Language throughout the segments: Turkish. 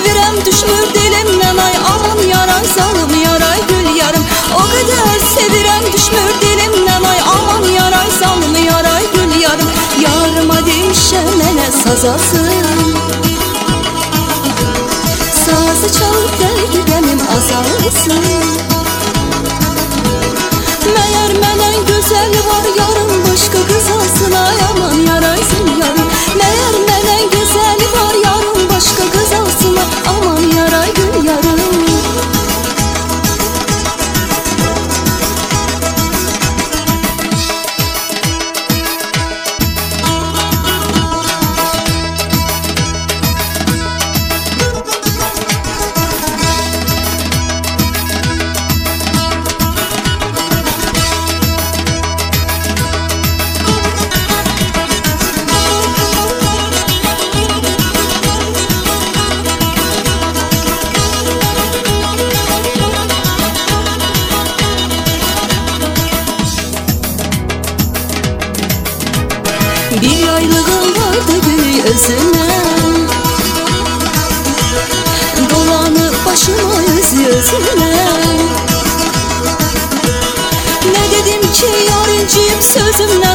sevirem düşmür dilimden Ay aman yaray salım yaray gül yarım. O kadar sevirem düşmür dilimden Ay aman yaray salım yaray gül yarım. Yarıma demişemene sazasın. Sazı çalıp derdi benim azalsın. Meğer menen güzel var yarın başka Bir yaylığım vardı gül özüne Dolanıp başıma öz yüzüne. Ne dedim ki yarıncıyım sözümden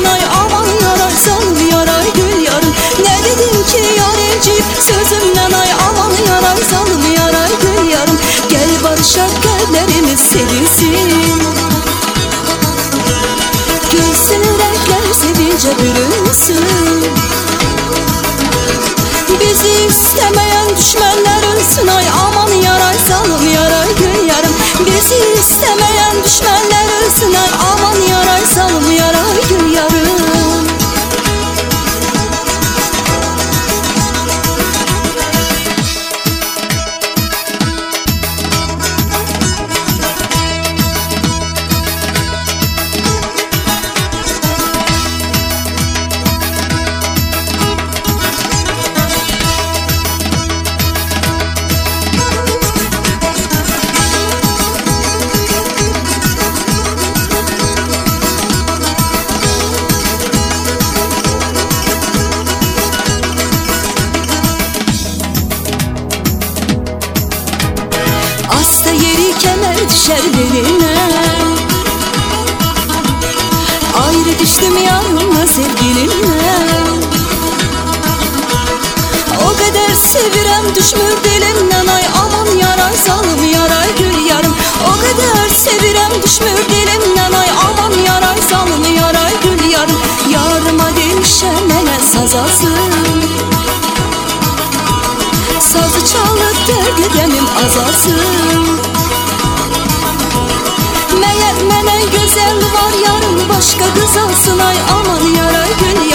Ayrı düştüm yarımla sevgilimle. O kadar sevirem düşmür dilimden Ay aman yaray salım yaray gül yarım. O kadar sevirem düşmür dilimden Ay aman yaray salım yaray gül yarım. Yarıma demişem ele sazasın. Sazı çalıp derdi demim azalsın Yarın başka kız alsın? Ay aman yar ay gün